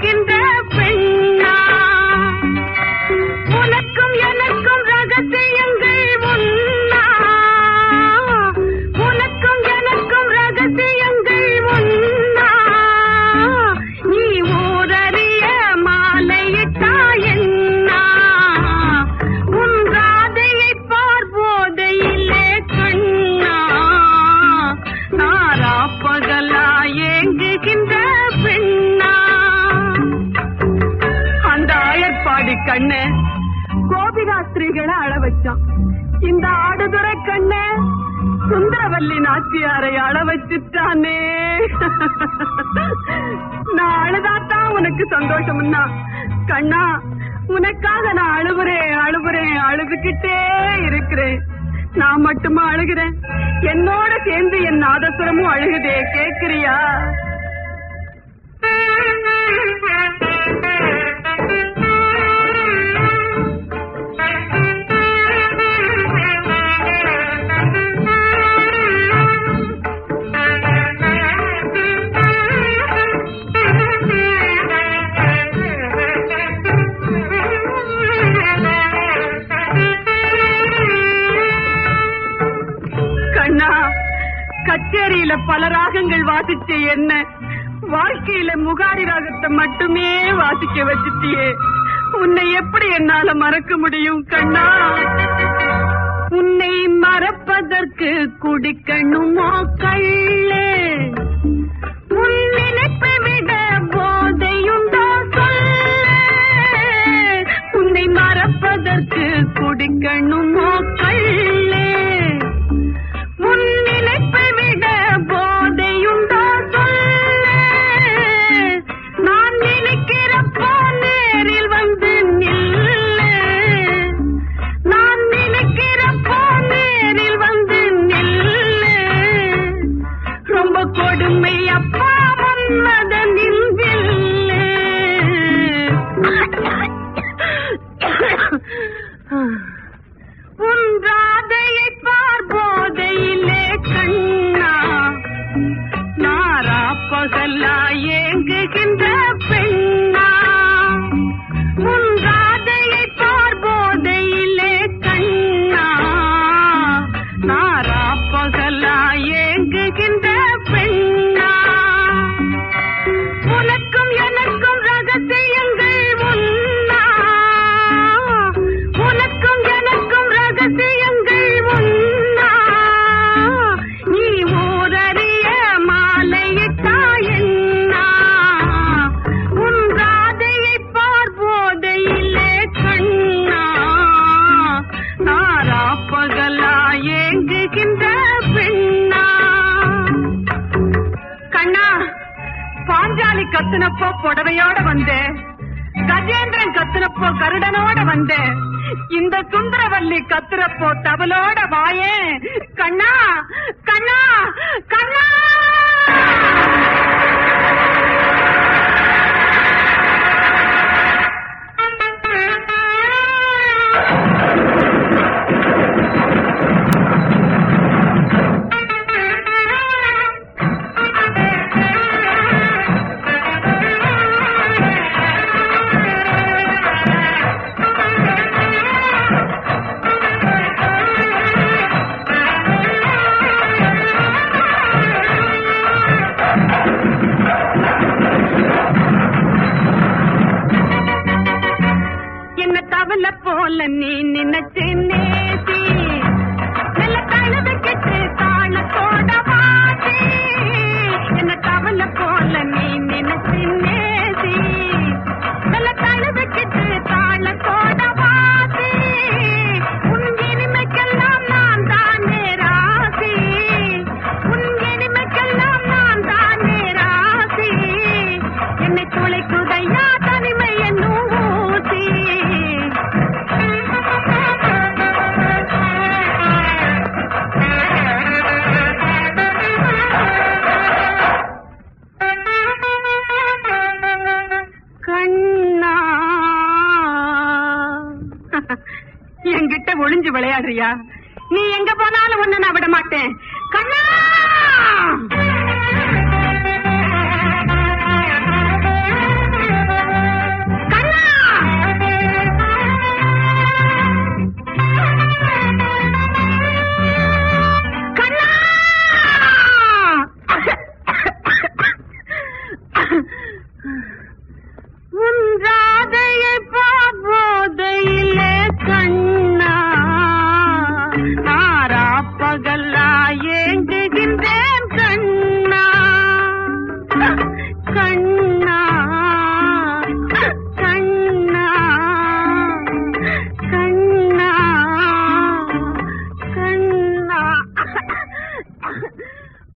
ஏங்குகின்ற சாஸ்திரிகளை அழ வச்சான் இந்த ஆடுதுறை கண்ணு சுந்தரவல்லி நாச்சியாரை அழ வச்சுட்டானே நான் அழுதாத்தான் உனக்கு சந்தோஷம்னா. கண்ணா உனக்காக நான் அழுவுறேன் அழுவுறேன் அழுதுகிட்டே இருக்கிறேன். நான் மட்டுமா அழுகிறேன்? என்னோட சேர்ந்து என் நாதசுரமும் அழுகுதே கேக்குறியா கண்ணா கச்சேரியில பல ராகங்கள் வாசிச்ச என்ன? வாழ்க்கையில முகாரி ராகத்தை மட்டுமே வாசிக்க வச்சுட்டியே. உன்னை எப்படி என்னால மறக்க முடியும் கண்ணா? உன்னை மறப்பதற்கு குடிக்கணுமோ கள்ளே? உன் நினைப்பை விட போதையுண்டோ சொல்லு உன்னை மறப்பதற்கு குடிக்கணுமோ கள்ளே கத்துனப்போ புடவையோட வந்தேன் கஜேந்திரன் கத்துனப்போ கருடனோட வந்தேன் இந்த சுந்தரவல்லி கத்துறப்போ தவளோட வாயே. கண்ணா கண்ணா கண்ணா! விளையாடுறியா? நீ எங்க போனாலும் ஒண்ணு நான் விட மாட்டேன்